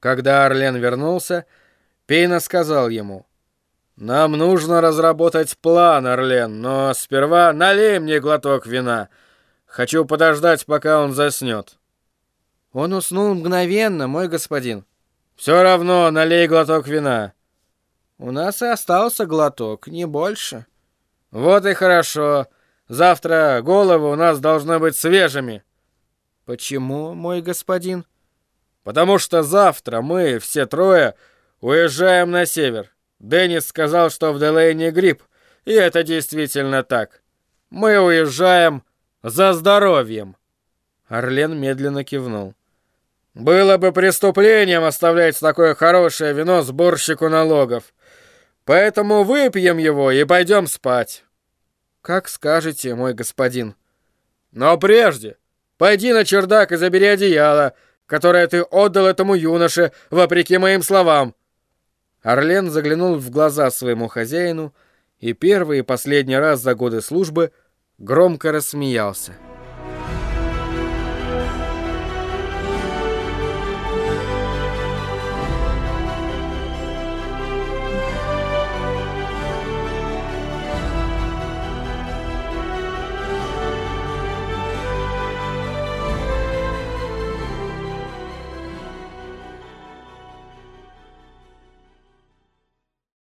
Когда Орлен вернулся, Пейна сказал ему, «Нам нужно разработать план, Орлен, но сперва налей мне глоток вина. Хочу подождать, пока он заснет». «Он уснул мгновенно, мой господин». «Все равно налей глоток вина». «У нас и остался глоток, не больше». «Вот и хорошо. Завтра головы у нас должны быть свежими». «Почему, мой господин?» «Потому что завтра мы, все трое, уезжаем на север. Деннис сказал, что в Делейне грипп, и это действительно так. Мы уезжаем за здоровьем». Орлен медленно кивнул. «Было бы преступлением оставлять такое хорошее вино сборщику налогов. Поэтому выпьем его и пойдем спать». «Как скажете, мой господин». «Но прежде пойди на чердак и забери одеяло, которое ты отдал этому юноше, вопреки моим словам». Орлен заглянул в глаза своему хозяину и первый и последний раз за годы службы громко рассмеялся.